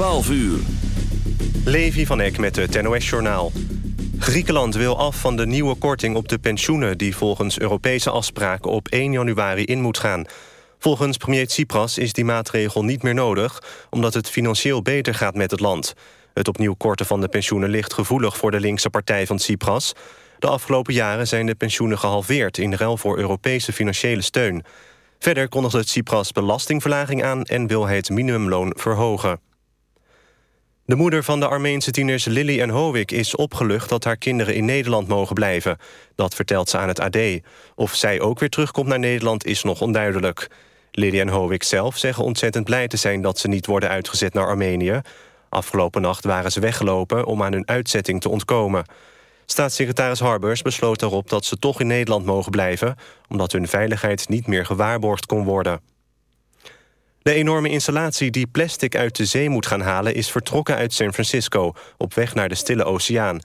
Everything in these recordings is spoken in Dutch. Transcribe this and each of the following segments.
12 uur. Levi van Eck met het NOS-journaal. Griekenland wil af van de nieuwe korting op de pensioenen... die volgens Europese afspraken op 1 januari in moet gaan. Volgens premier Tsipras is die maatregel niet meer nodig... omdat het financieel beter gaat met het land. Het opnieuw korten van de pensioenen ligt gevoelig... voor de linkse partij van Tsipras. De afgelopen jaren zijn de pensioenen gehalveerd... in ruil voor Europese financiële steun. Verder kondigde Tsipras belastingverlaging aan... en wil hij het minimumloon verhogen. De moeder van de Armeense tieners Lily en Howick is opgelucht dat haar kinderen in Nederland mogen blijven. Dat vertelt ze aan het AD. Of zij ook weer terugkomt naar Nederland is nog onduidelijk. Lily en Howick zelf zeggen ontzettend blij te zijn dat ze niet worden uitgezet naar Armenië. Afgelopen nacht waren ze weggelopen om aan hun uitzetting te ontkomen. Staatssecretaris Harbers besloot daarop dat ze toch in Nederland mogen blijven... omdat hun veiligheid niet meer gewaarborgd kon worden. De enorme installatie die plastic uit de zee moet gaan halen... is vertrokken uit San Francisco, op weg naar de Stille Oceaan.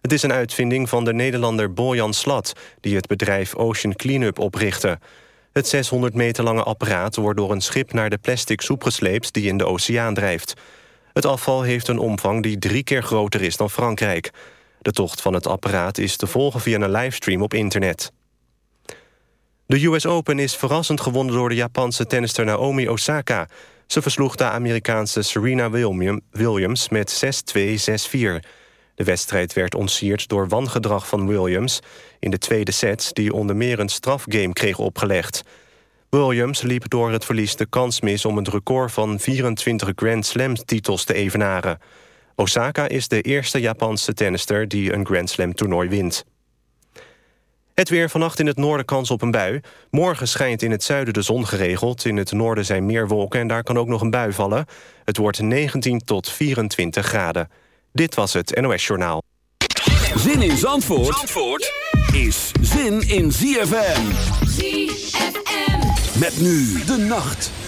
Het is een uitvinding van de Nederlander Bojan Slat... die het bedrijf Ocean Cleanup oprichtte. Het 600 meter lange apparaat wordt door een schip naar de plastic soep gesleept... die in de oceaan drijft. Het afval heeft een omvang die drie keer groter is dan Frankrijk. De tocht van het apparaat is te volgen via een livestream op internet. De US Open is verrassend gewonnen door de Japanse tennister Naomi Osaka. Ze versloeg de Amerikaanse Serena Williams met 6-2, 6-4. De wedstrijd werd ontsierd door wangedrag van Williams... in de tweede set, die onder meer een strafgame kreeg opgelegd. Williams liep door het verlies de kans mis... om het record van 24 Grand Slam-titels te evenaren. Osaka is de eerste Japanse tennister die een Grand Slam-toernooi wint. Het weer vannacht in het noorden kans op een bui. Morgen schijnt in het zuiden de zon geregeld. In het noorden zijn meer wolken en daar kan ook nog een bui vallen. Het wordt 19 tot 24 graden. Dit was het NOS Journaal. Zin in Zandvoort, Zandvoort is zin in ZFM. ZFM. Met nu de nacht.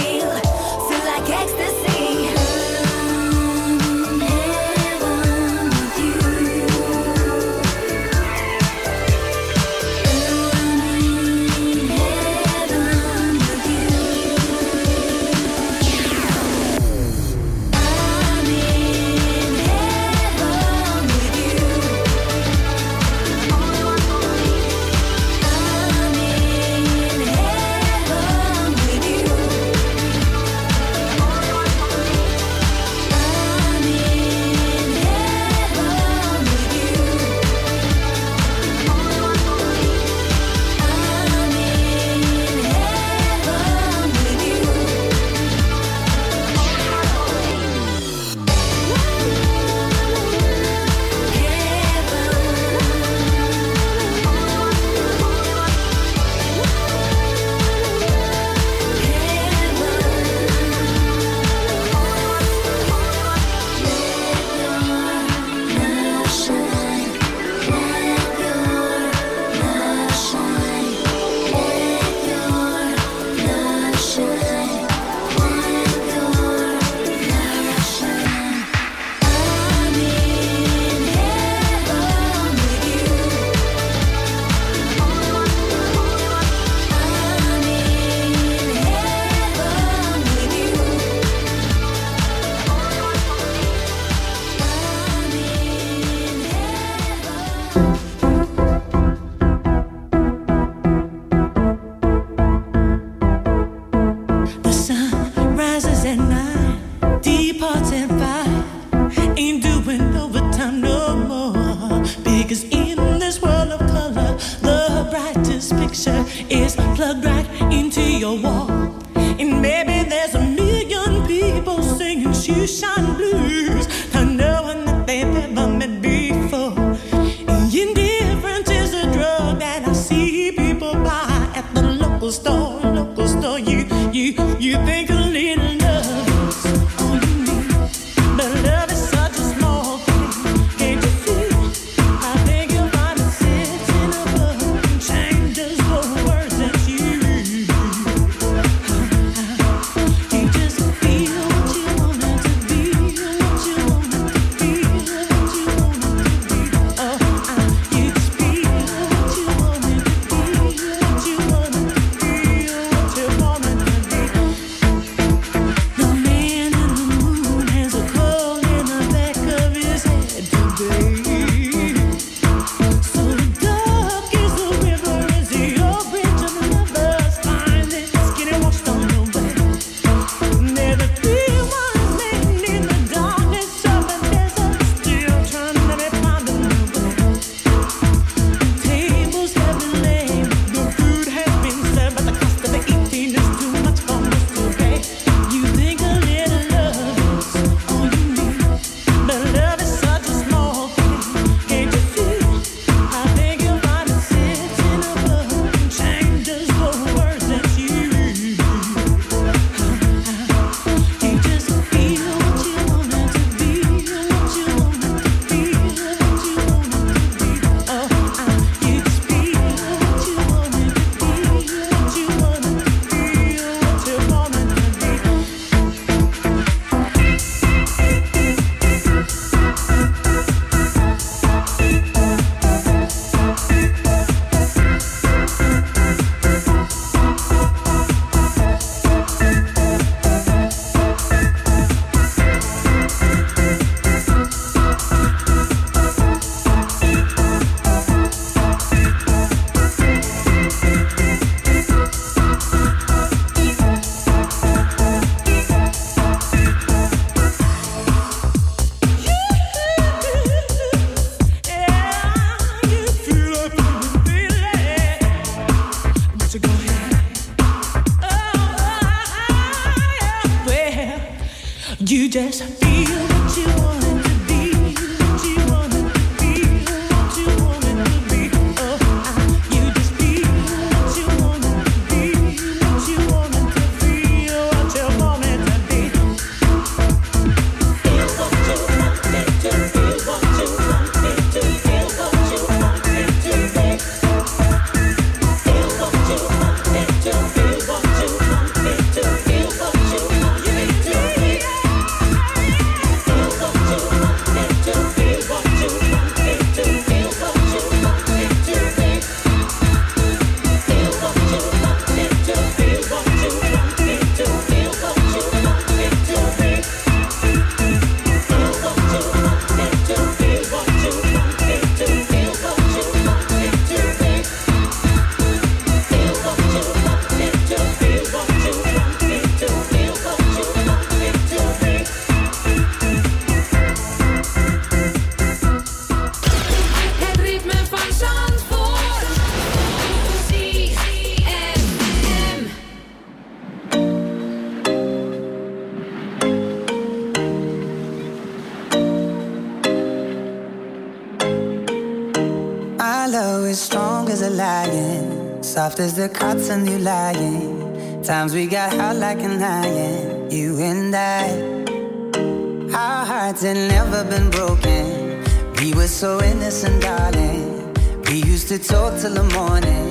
As the cots and you lying. Times we got hot like an iron, you and I. Our hearts had never been broken. We were so innocent, darling. We used to talk till the morning,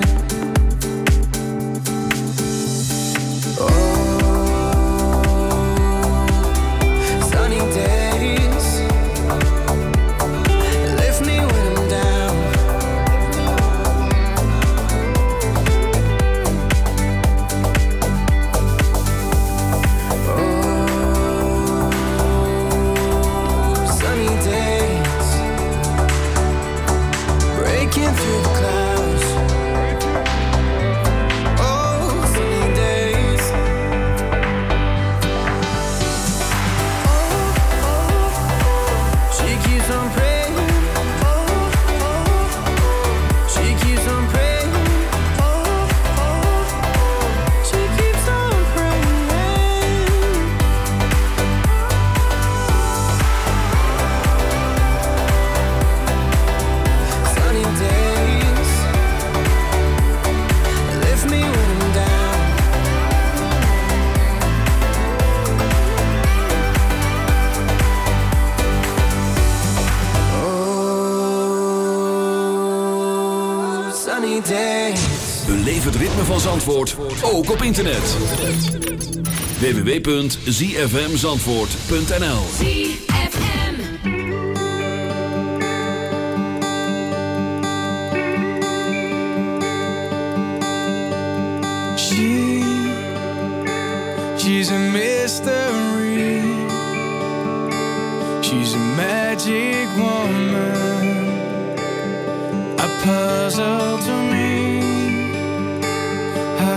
ook op internet. www.zfmzandvoort.nl ZFM She, she's a mystery. She's a magic woman. A puzzle to me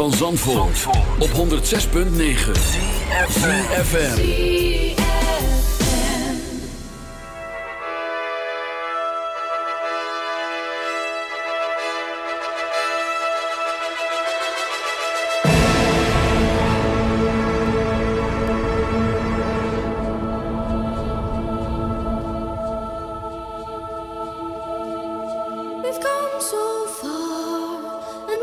van Zandvoort, Zandvoort. op 106.9 CFFM We've come so far.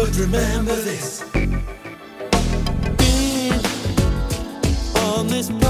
But remember this. Being on this.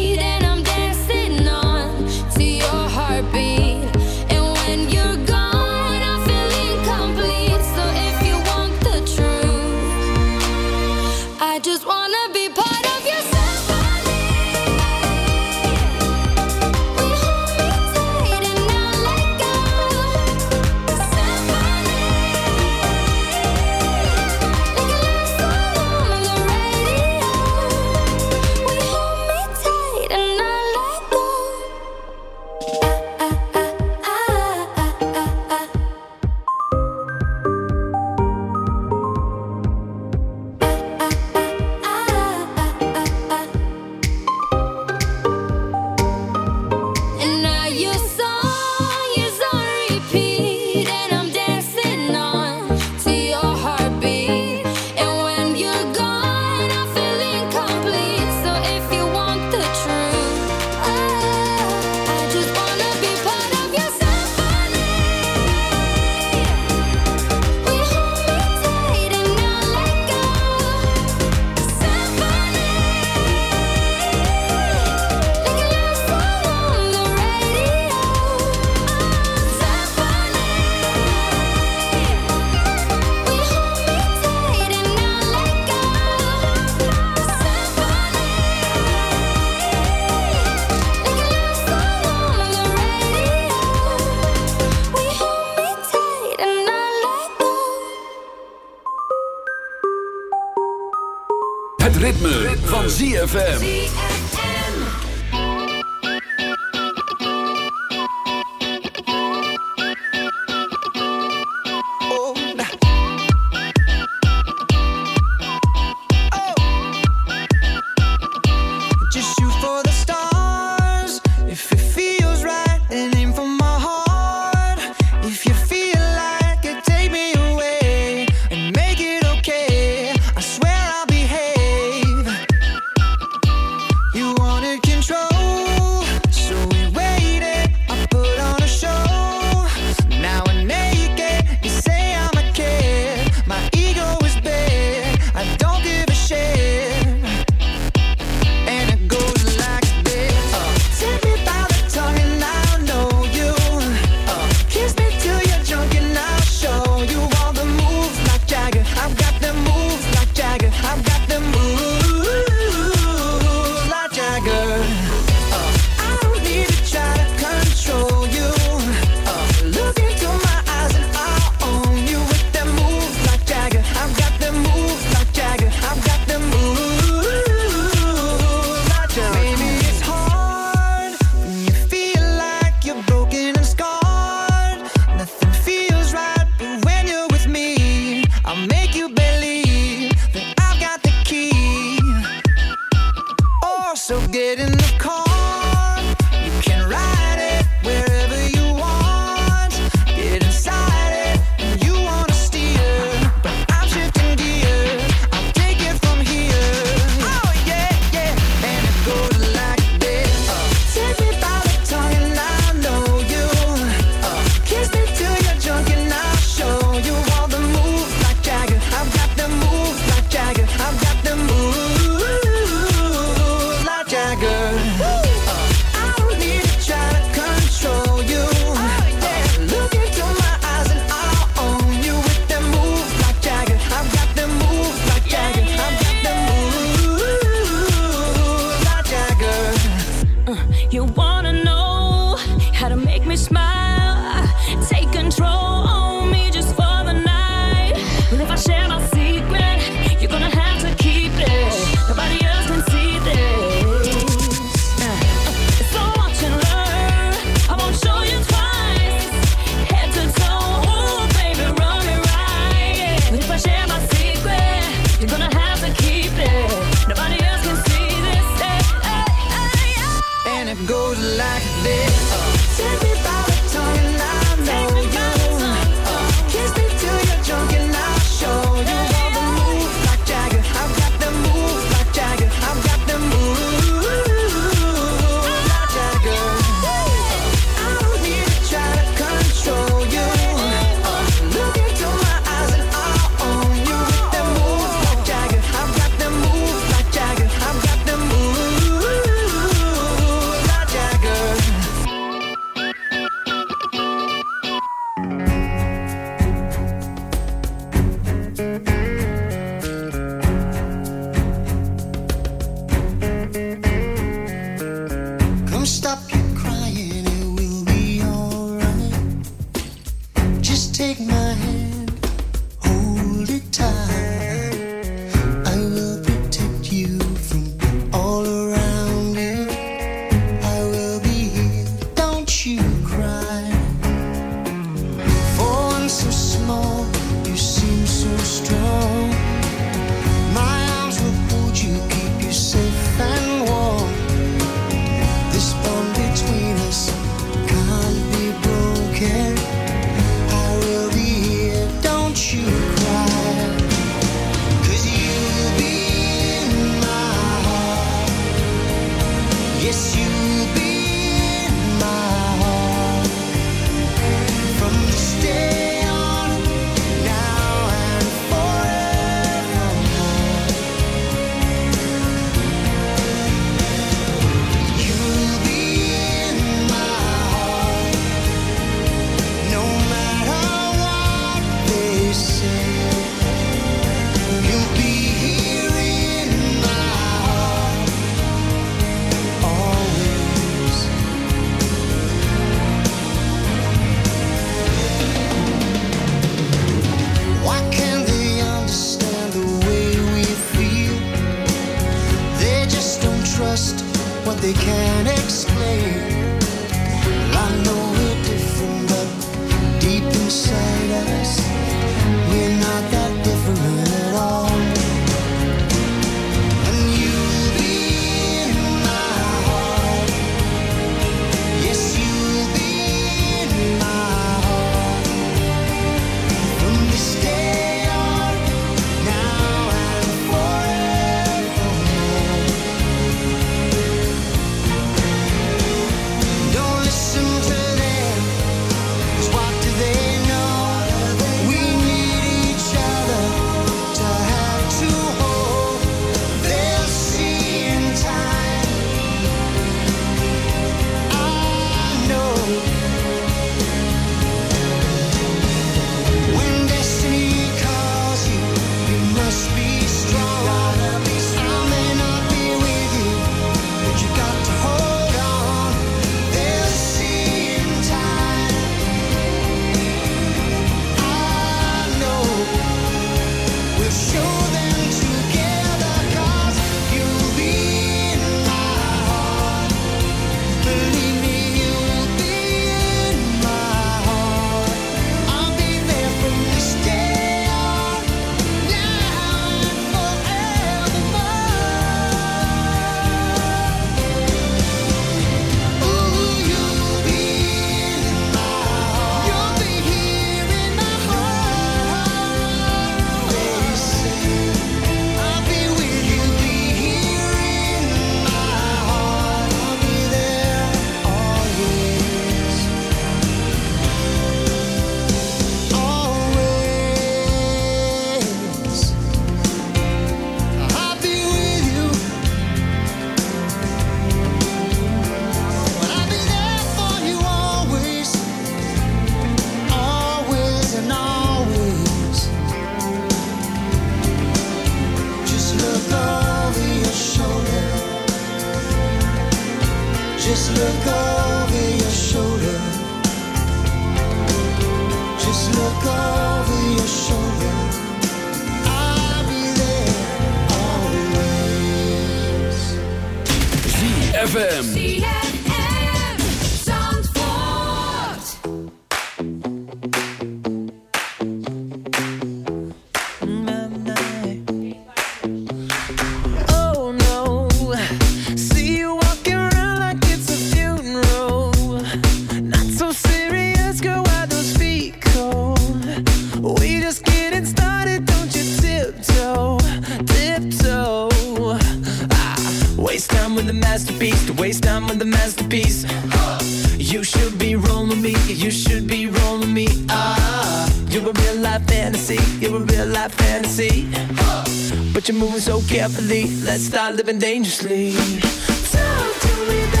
Talk to me.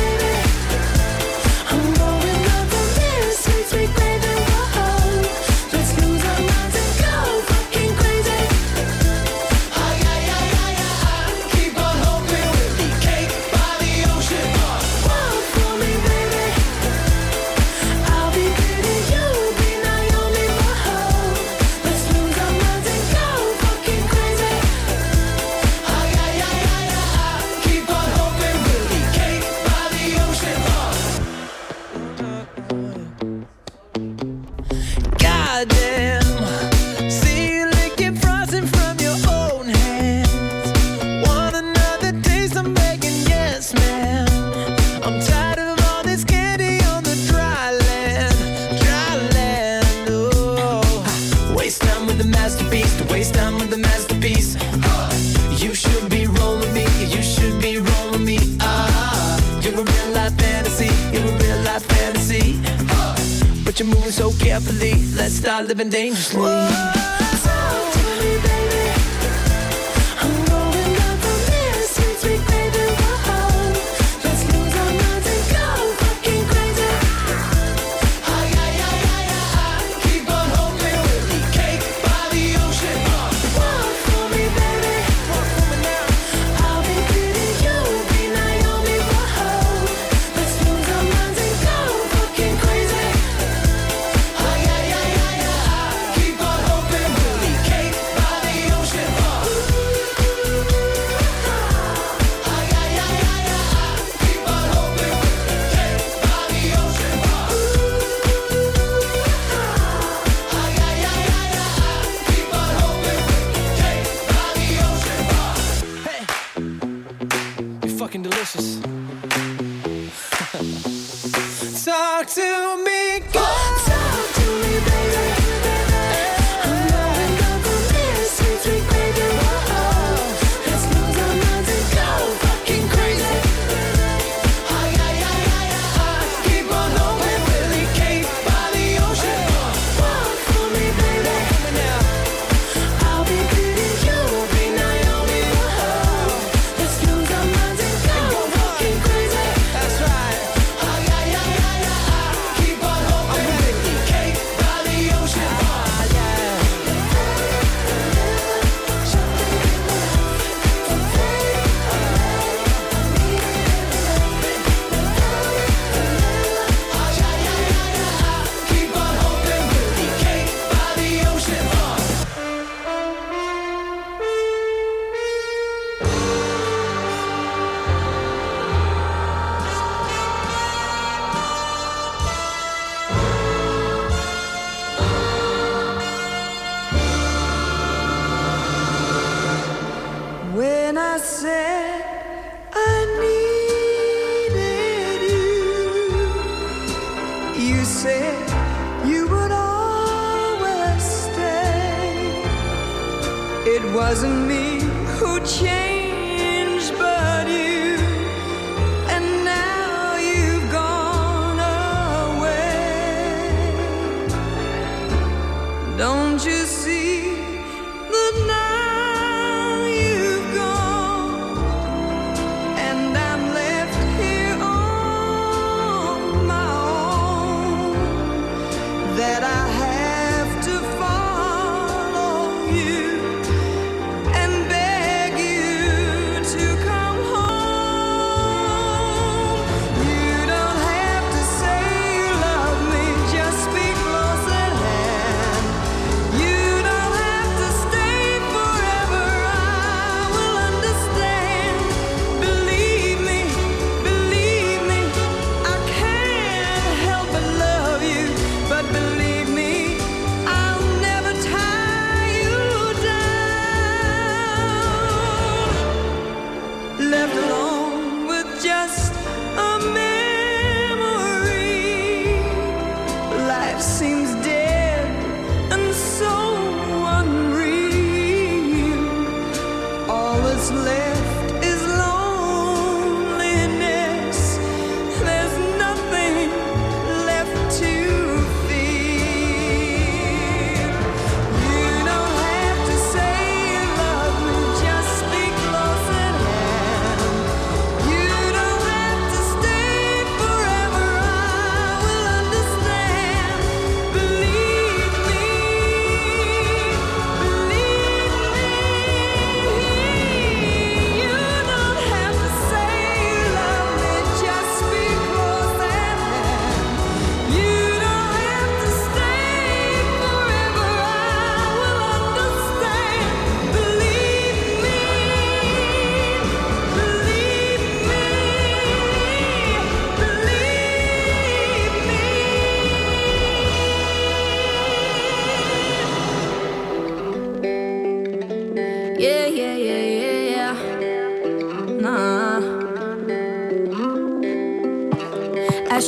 been dangerously.